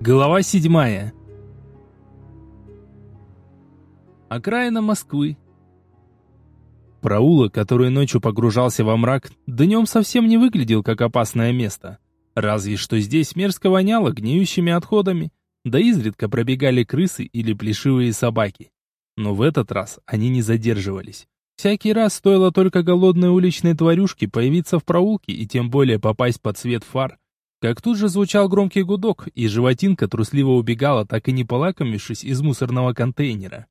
Глава седьмая. Окраина Москвы. Проулок, который ночью погружался во мрак, днем совсем не выглядел как опасное место. Разве что здесь мерзко воняло гниющими отходами, да изредка пробегали крысы или плешивые собаки. Но в этот раз они не задерживались. Всякий раз стоило только голодной уличной тварюшке появиться в проулке и тем более попасть под свет фар, как тут же звучал громкий гудок, и животинка трусливо убегала, так и не полакомившись из мусорного контейнера.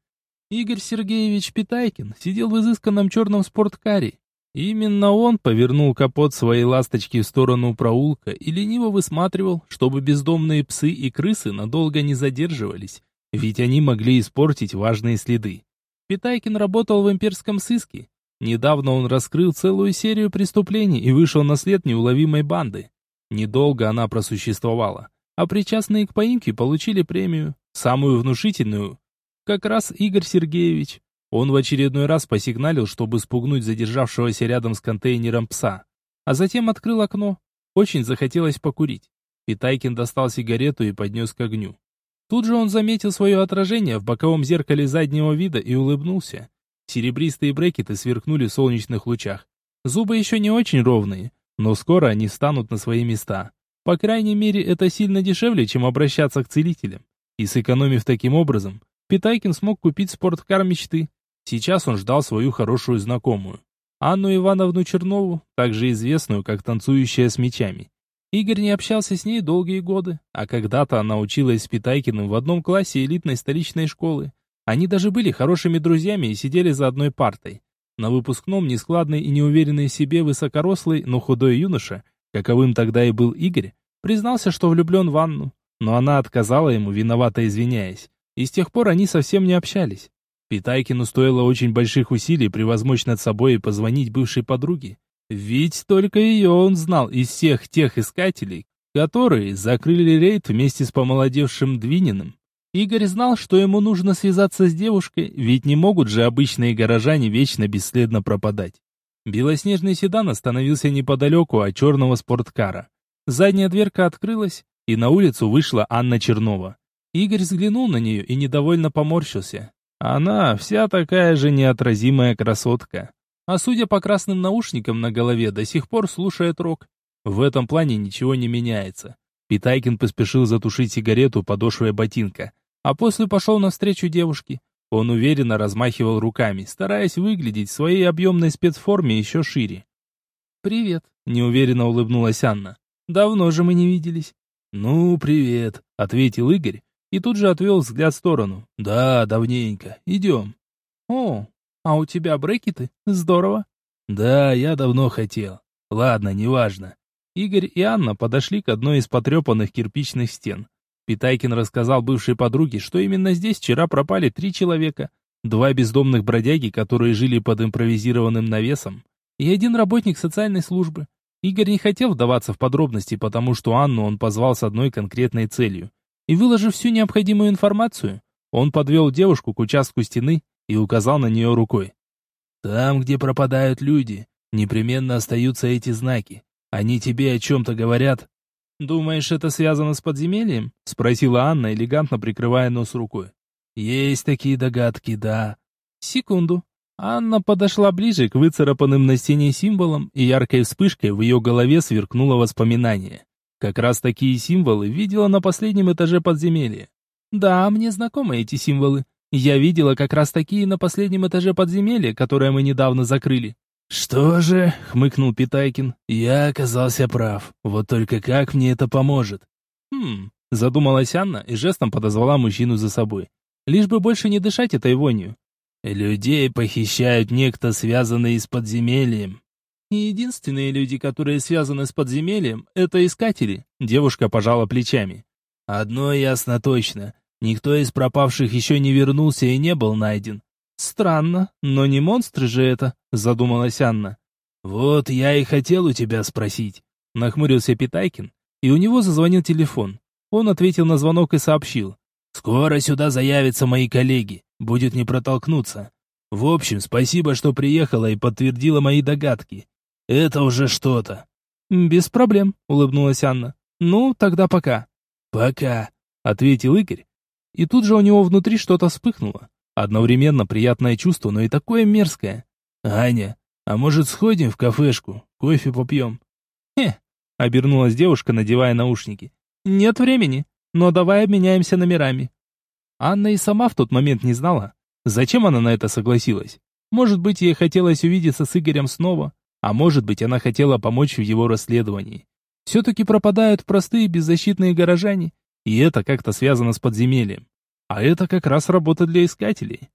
Игорь Сергеевич Питайкин сидел в изысканном черном спорткаре. Именно он повернул капот своей ласточки в сторону проулка и лениво высматривал, чтобы бездомные псы и крысы надолго не задерживались, ведь они могли испортить важные следы. Питайкин работал в имперском сыске. Недавно он раскрыл целую серию преступлений и вышел на след неуловимой банды. Недолго она просуществовала, а причастные к поимке получили премию, самую внушительную. Как раз Игорь Сергеевич. Он в очередной раз посигналил, чтобы спугнуть задержавшегося рядом с контейнером пса. А затем открыл окно. Очень захотелось покурить. Питайкин достал сигарету и поднес к огню. Тут же он заметил свое отражение в боковом зеркале заднего вида и улыбнулся. Серебристые брекеты сверкнули в солнечных лучах. Зубы еще не очень ровные, но скоро они станут на свои места. По крайней мере, это сильно дешевле, чем обращаться к целителям. И сэкономив таким образом, Питайкин смог купить спорткар мечты. Сейчас он ждал свою хорошую знакомую. Анну Ивановну Чернову, также известную как танцующая с мечами. Игорь не общался с ней долгие годы, а когда-то она училась с Питайкиным в одном классе элитной столичной школы. Они даже были хорошими друзьями и сидели за одной партой. На выпускном нескладный и неуверенный в себе высокорослый, но худой юноша, каковым тогда и был Игорь, признался, что влюблен в Анну, но она отказала ему, виновато извиняясь, и с тех пор они совсем не общались. Питайкину стоило очень больших усилий превозмочь над собой и позвонить бывшей подруге, ведь только ее он знал из всех тех искателей, которые закрыли рейд вместе с помолодевшим Двининым. Игорь знал, что ему нужно связаться с девушкой, ведь не могут же обычные горожане вечно бесследно пропадать. Белоснежный седан остановился неподалеку от черного спорткара. Задняя дверка открылась, и на улицу вышла Анна Чернова. Игорь взглянул на нее и недовольно поморщился. Она вся такая же неотразимая красотка. А судя по красным наушникам на голове, до сих пор слушает рок. В этом плане ничего не меняется. Питайкин поспешил затушить сигарету подошвой ботинка а после пошел навстречу девушке. Он уверенно размахивал руками, стараясь выглядеть в своей объемной спецформе еще шире. «Привет», — неуверенно улыбнулась Анна. «Давно же мы не виделись». «Ну, привет», — ответил Игорь и тут же отвел взгляд в сторону. «Да, давненько. Идем». «О, а у тебя брекеты? Здорово». «Да, я давно хотел. Ладно, неважно». Игорь и Анна подошли к одной из потрепанных кирпичных стен. Питайкин рассказал бывшей подруге, что именно здесь вчера пропали три человека. Два бездомных бродяги, которые жили под импровизированным навесом, и один работник социальной службы. Игорь не хотел вдаваться в подробности, потому что Анну он позвал с одной конкретной целью. И выложив всю необходимую информацию, он подвел девушку к участку стены и указал на нее рукой. «Там, где пропадают люди, непременно остаются эти знаки. Они тебе о чем-то говорят, «Думаешь, это связано с подземельем?» — спросила Анна, элегантно прикрывая нос рукой. «Есть такие догадки, да». «Секунду». Анна подошла ближе к выцарапанным на стене символам, и яркой вспышкой в ее голове сверкнуло воспоминание. Как раз такие символы видела на последнем этаже подземелья. «Да, мне знакомы эти символы. Я видела как раз такие на последнем этаже подземелья, которое мы недавно закрыли. «Что же?» — хмыкнул Питайкин. «Я оказался прав. Вот только как мне это поможет?» «Хм...» — задумалась Анна и жестом подозвала мужчину за собой. «Лишь бы больше не дышать этой вонью». «Людей похищают некто, связанный с подземельем». И единственные люди, которые связаны с подземельем, это искатели. Девушка пожала плечами. Одно ясно точно. Никто из пропавших еще не вернулся и не был найден. «Странно, но не монстры же это», — задумалась Анна. «Вот я и хотел у тебя спросить», — нахмурился Питайкин, и у него зазвонил телефон. Он ответил на звонок и сообщил. «Скоро сюда заявятся мои коллеги, будет не протолкнуться. В общем, спасибо, что приехала и подтвердила мои догадки. Это уже что-то». «Без проблем», — улыбнулась Анна. «Ну, тогда пока». «Пока». ответил Игорь. И тут же у него внутри что-то вспыхнуло. Одновременно приятное чувство, но и такое мерзкое. «Аня, а может сходим в кафешку, кофе попьем?» «Хе», — обернулась девушка, надевая наушники. «Нет времени, но давай обменяемся номерами». Анна и сама в тот момент не знала, зачем она на это согласилась. Может быть, ей хотелось увидеться с Игорем снова, а может быть, она хотела помочь в его расследовании. Все-таки пропадают простые беззащитные горожане, и это как-то связано с подземельем. А это как раз работа для искателей.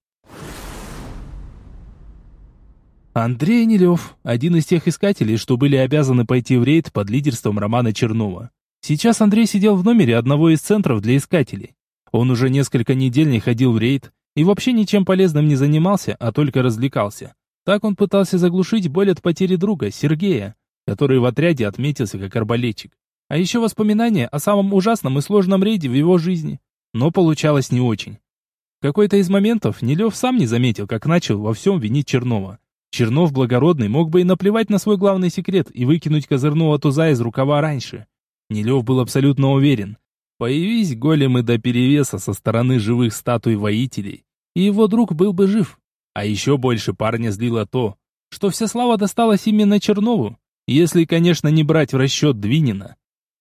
Андрей Нелев, один из тех искателей, что были обязаны пойти в рейд под лидерством Романа Чернова. Сейчас Андрей сидел в номере одного из центров для искателей. Он уже несколько недель не ходил в рейд и вообще ничем полезным не занимался, а только развлекался. Так он пытался заглушить боль от потери друга, Сергея, который в отряде отметился как арбалетчик. А еще воспоминания о самом ужасном и сложном рейде в его жизни. Но получалось не очень. В какой-то из моментов Нелев сам не заметил, как начал во всем винить Чернова. Чернов благородный мог бы и наплевать на свой главный секрет и выкинуть козырного туза из рукава раньше. Нелев был абсолютно уверен. Появись големы до перевеса со стороны живых статуй воителей, и его друг был бы жив. А еще больше парня злило то, что вся слава досталась именно Чернову, если, конечно, не брать в расчет Двинина.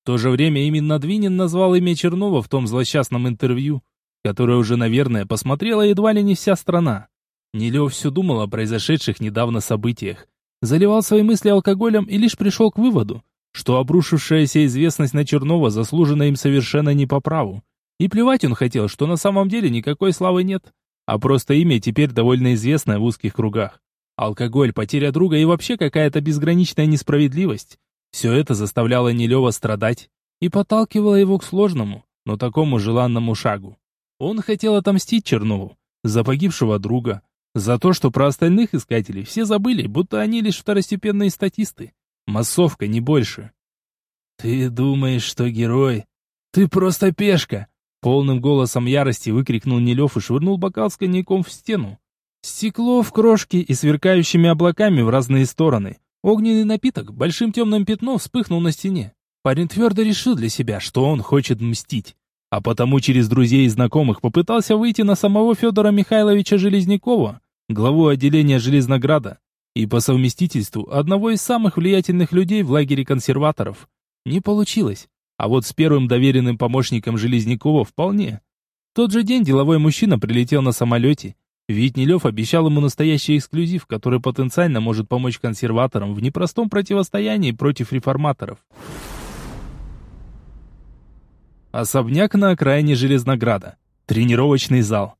То же время именно Двинин назвал имя Чернова в том злосчастном интервью, которое уже, наверное, посмотрела едва ли не вся страна. Нелев все думал о произошедших недавно событиях, заливал свои мысли алкоголем и лишь пришел к выводу, что обрушившаяся известность на Чернова заслужена им совершенно не по праву. И плевать он хотел, что на самом деле никакой славы нет, а просто имя теперь довольно известное в узких кругах. Алкоголь, потеря друга и вообще какая-то безграничная несправедливость. Все это заставляло Нелева страдать и подталкивало его к сложному, но такому желанному шагу. Он хотел отомстить Чернову за погибшего друга, за то, что про остальных искателей все забыли, будто они лишь второстепенные статисты. Массовка, не больше. «Ты думаешь, что герой? Ты просто пешка!» Полным голосом ярости выкрикнул Нелев и швырнул бокал с коньяком в стену. Стекло в крошки и сверкающими облаками в разные стороны. Огненный напиток большим темным пятном вспыхнул на стене. Парень твердо решил для себя, что он хочет мстить а потому через друзей и знакомых попытался выйти на самого Федора Михайловича Железнякова, главу отделения Железнограда, и по совместительству одного из самых влиятельных людей в лагере консерваторов. Не получилось, а вот с первым доверенным помощником Железнякова вполне. В тот же день деловой мужчина прилетел на самолете, ведь Нелев обещал ему настоящий эксклюзив, который потенциально может помочь консерваторам в непростом противостоянии против реформаторов. Особняк на окраине Железнограда. Тренировочный зал.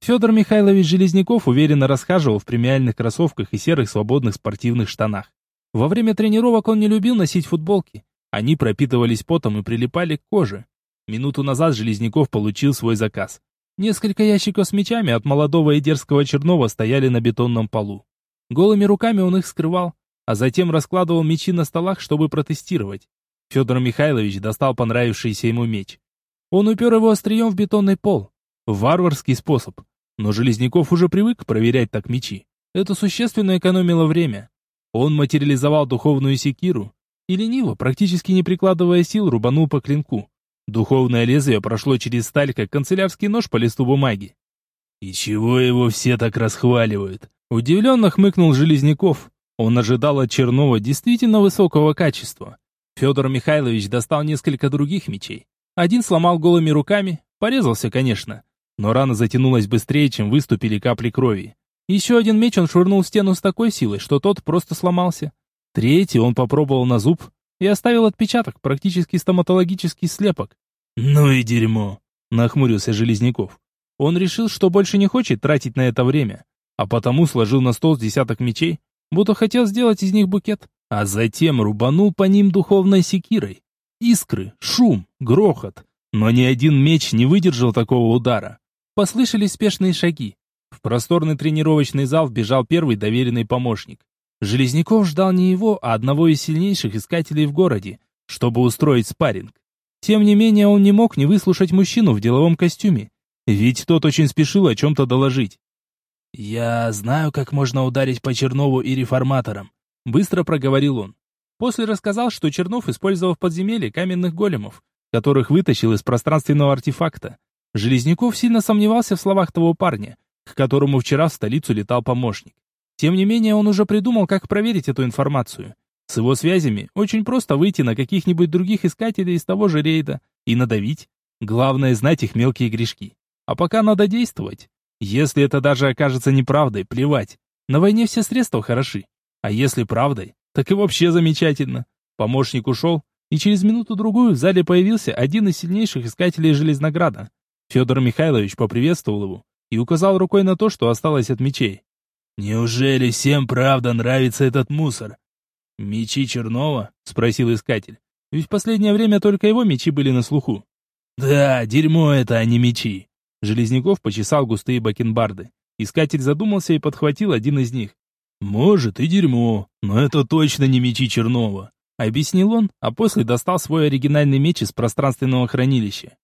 Федор Михайлович Железняков уверенно расхаживал в премиальных кроссовках и серых свободных спортивных штанах. Во время тренировок он не любил носить футболки. Они пропитывались потом и прилипали к коже. Минуту назад Железняков получил свой заказ. Несколько ящиков с мечами от молодого и дерзкого Чернова стояли на бетонном полу. Голыми руками он их скрывал, а затем раскладывал мечи на столах, чтобы протестировать. Федор Михайлович достал понравившийся ему меч. Он упер его острием в бетонный пол. Варварский способ. Но Железняков уже привык проверять так мечи. Это существенно экономило время. Он материализовал духовную секиру и лениво, практически не прикладывая сил, рубанул по клинку. Духовное лезвие прошло через сталь, как канцелярский нож по листу бумаги. «И чего его все так расхваливают?» Удивленно хмыкнул Железняков. Он ожидал от Чернова действительно высокого качества. Федор Михайлович достал несколько других мечей. Один сломал голыми руками, порезался, конечно, но рана затянулась быстрее, чем выступили капли крови. Еще один меч он швырнул в стену с такой силой, что тот просто сломался. Третий он попробовал на зуб и оставил отпечаток, практически стоматологический слепок. «Ну и дерьмо!» — нахмурился Железняков. Он решил, что больше не хочет тратить на это время, а потому сложил на стол десяток мечей, будто хотел сделать из них букет а затем рубанул по ним духовной секирой. Искры, шум, грохот. Но ни один меч не выдержал такого удара. Послышались спешные шаги. В просторный тренировочный зал вбежал первый доверенный помощник. Железняков ждал не его, а одного из сильнейших искателей в городе, чтобы устроить спарринг. Тем не менее, он не мог не выслушать мужчину в деловом костюме, ведь тот очень спешил о чем-то доложить. «Я знаю, как можно ударить по Чернову и реформаторам. Быстро проговорил он. После рассказал, что Чернов использовал в подземелье каменных големов, которых вытащил из пространственного артефакта. Железняков сильно сомневался в словах того парня, к которому вчера в столицу летал помощник. Тем не менее, он уже придумал, как проверить эту информацию. С его связями очень просто выйти на каких-нибудь других искателей из того же рейда и надавить. Главное знать их мелкие грешки. А пока надо действовать. Если это даже окажется неправдой, плевать. На войне все средства хороши. А если правдой, так и вообще замечательно. Помощник ушел, и через минуту-другую в зале появился один из сильнейших искателей Железнограда. Федор Михайлович поприветствовал его и указал рукой на то, что осталось от мечей. «Неужели всем правда нравится этот мусор?» «Мечи Чернова?» — спросил искатель. Ведь в последнее время только его мечи были на слуху. «Да, дерьмо это, а не мечи!» Железняков почесал густые бакенбарды. Искатель задумался и подхватил один из них. «Может, и дерьмо, но это точно не мечи Чернова», — объяснил он, а после достал свой оригинальный меч из пространственного хранилища.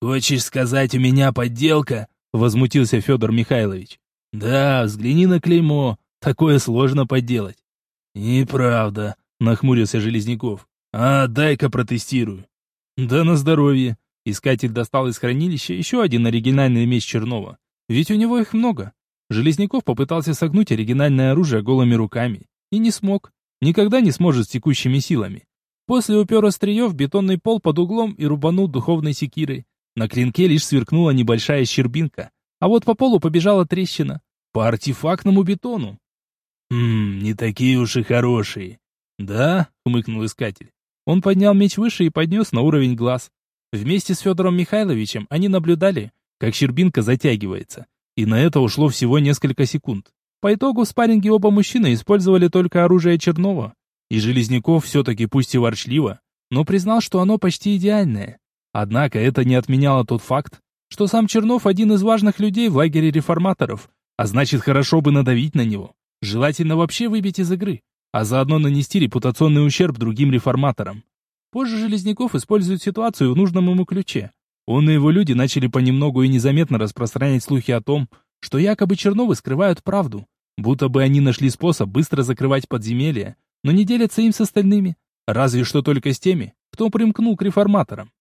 «Хочешь сказать, у меня подделка?» — возмутился Федор Михайлович. «Да, взгляни на клеймо, такое сложно подделать». «Неправда», — нахмурился Железняков. «А, дай-ка протестирую». «Да на здоровье». Искатель достал из хранилища еще один оригинальный меч Чернова. Ведь у него их много. Железняков попытался согнуть оригинальное оружие голыми руками. И не смог. Никогда не сможет с текущими силами. После упер острие в бетонный пол под углом и рубанул духовной секирой. На клинке лишь сверкнула небольшая щербинка. А вот по полу побежала трещина. По артефактному бетону. «Хм, не такие уж и хорошие». «Да?» — хмыкнул искатель. Он поднял меч выше и поднес на уровень глаз. Вместе с Федором Михайловичем они наблюдали, как щербинка затягивается. И на это ушло всего несколько секунд. По итогу в спарринге оба мужчины использовали только оружие Чернова. И Железняков все-таки пусть и ворчливо, но признал, что оно почти идеальное. Однако это не отменяло тот факт, что сам Чернов один из важных людей в лагере реформаторов, а значит хорошо бы надавить на него. Желательно вообще выбить из игры, а заодно нанести репутационный ущерб другим реформаторам. Позже Железняков использует ситуацию в нужном ему ключе. Он и его люди начали понемногу и незаметно распространять слухи о том, что якобы Черновы скрывают правду, будто бы они нашли способ быстро закрывать подземелья, но не делятся им с остальными, разве что только с теми, кто примкнул к реформаторам.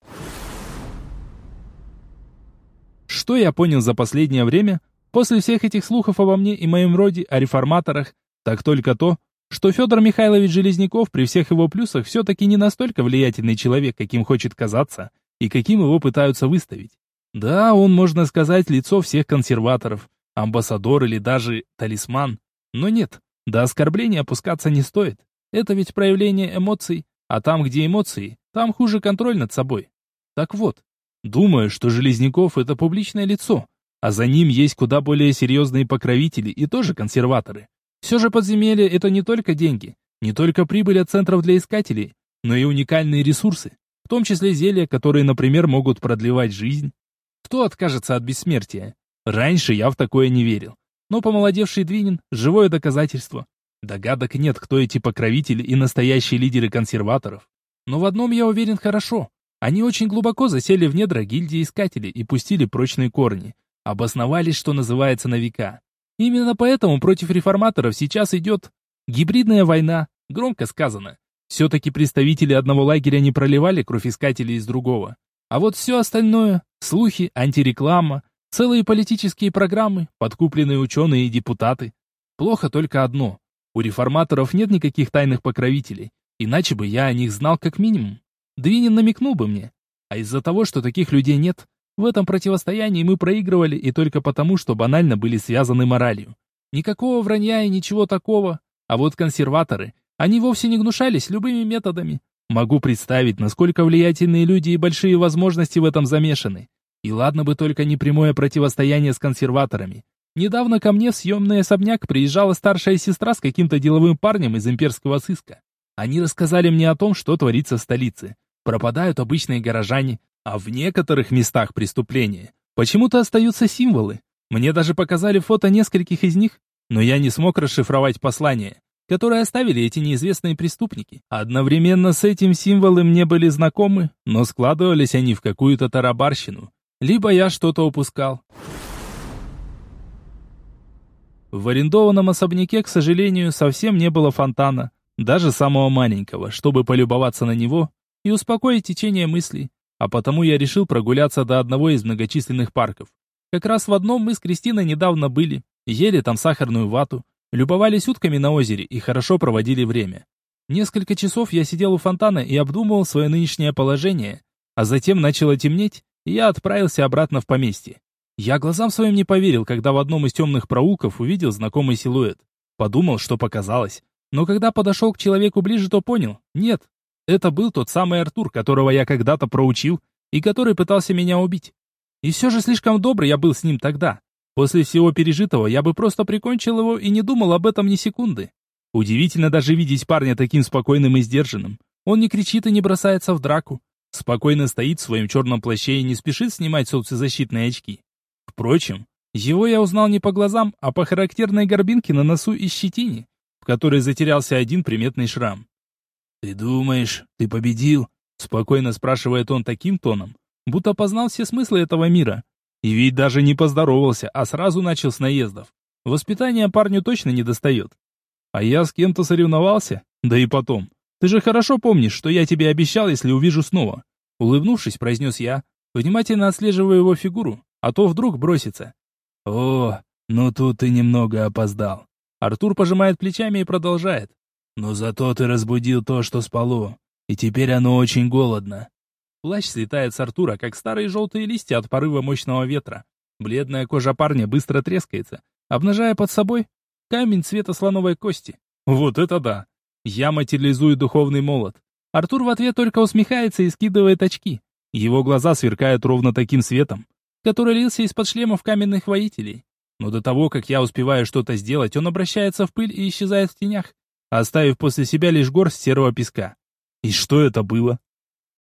Что я понял за последнее время, после всех этих слухов обо мне и моем роде, о реформаторах, так только то, что Федор Михайлович Железняков при всех его плюсах все-таки не настолько влиятельный человек, каким хочет казаться, и каким его пытаются выставить. Да, он, можно сказать, лицо всех консерваторов, амбассадор или даже талисман. Но нет, до оскорбления опускаться не стоит. Это ведь проявление эмоций, а там, где эмоции, там хуже контроль над собой. Так вот, думаю, что Железняков — это публичное лицо, а за ним есть куда более серьезные покровители и тоже консерваторы. Все же подземелье — это не только деньги, не только прибыль от центров для искателей, но и уникальные ресурсы том числе зелья, которые, например, могут продлевать жизнь. Кто откажется от бессмертия? Раньше я в такое не верил. Но помолодевший Двинин – живое доказательство. Догадок нет, кто эти покровители и настоящие лидеры консерваторов. Но в одном я уверен хорошо. Они очень глубоко засели в недра гильдии искателей и пустили прочные корни. Обосновались, что называется, на века. Именно поэтому против реформаторов сейчас идет гибридная война, громко сказано. Все-таки представители одного лагеря не проливали кровь искателей из другого. А вот все остальное – слухи, антиреклама, целые политические программы, подкупленные ученые и депутаты. Плохо только одно – у реформаторов нет никаких тайных покровителей, иначе бы я о них знал как минимум. Двинин намекнул бы мне. А из-за того, что таких людей нет, в этом противостоянии мы проигрывали и только потому, что банально были связаны моралью. Никакого вранья и ничего такого. А вот консерваторы они вовсе не гнушались любыми методами. Могу представить, насколько влиятельные люди и большие возможности в этом замешаны. И ладно бы только не прямое противостояние с консерваторами. Недавно ко мне в съемный особняк приезжала старшая сестра с каким-то деловым парнем из имперского сыска. Они рассказали мне о том, что творится в столице. Пропадают обычные горожане, а в некоторых местах преступления почему-то остаются символы. Мне даже показали фото нескольких из них, но я не смог расшифровать послание которые оставили эти неизвестные преступники. Одновременно с этим символы мне были знакомы, но складывались они в какую-то тарабарщину. Либо я что-то упускал. В арендованном особняке, к сожалению, совсем не было фонтана, даже самого маленького, чтобы полюбоваться на него и успокоить течение мыслей. А потому я решил прогуляться до одного из многочисленных парков. Как раз в одном мы с Кристиной недавно были, ели там сахарную вату, любовались утками на озере и хорошо проводили время. Несколько часов я сидел у фонтана и обдумывал свое нынешнее положение, а затем начало темнеть, и я отправился обратно в поместье. Я глазам своим не поверил, когда в одном из темных проулков увидел знакомый силуэт. Подумал, что показалось. Но когда подошел к человеку ближе, то понял, нет, это был тот самый Артур, которого я когда-то проучил и который пытался меня убить. И все же слишком добрый я был с ним тогда. После всего пережитого я бы просто прикончил его и не думал об этом ни секунды. Удивительно даже видеть парня таким спокойным и сдержанным. Он не кричит и не бросается в драку. Спокойно стоит в своем черном плаще и не спешит снимать солнцезащитные очки. Впрочем, его я узнал не по глазам, а по характерной горбинке на носу и щетине, в которой затерялся один приметный шрам. «Ты думаешь, ты победил?» Спокойно спрашивает он таким тоном, будто познал все смыслы этого мира. И ведь даже не поздоровался, а сразу начал с наездов. Воспитание парню точно не достает. А я с кем-то соревновался? Да и потом. Ты же хорошо помнишь, что я тебе обещал, если увижу снова. Улыбнувшись, произнес я, внимательно отслеживая его фигуру, а то вдруг бросится. О, ну тут ты немного опоздал. Артур пожимает плечами и продолжает. Но зато ты разбудил то, что спало, и теперь оно очень голодно. Плащ слетает с Артура, как старые желтые листья от порыва мощного ветра. Бледная кожа парня быстро трескается, обнажая под собой камень цвета слоновой кости. Вот это да! Я материализую духовный молот. Артур в ответ только усмехается и скидывает очки. Его глаза сверкают ровно таким светом, который лился из-под шлемов каменных воителей. Но до того, как я успеваю что-то сделать, он обращается в пыль и исчезает в тенях, оставив после себя лишь горсть серого песка. И что это было?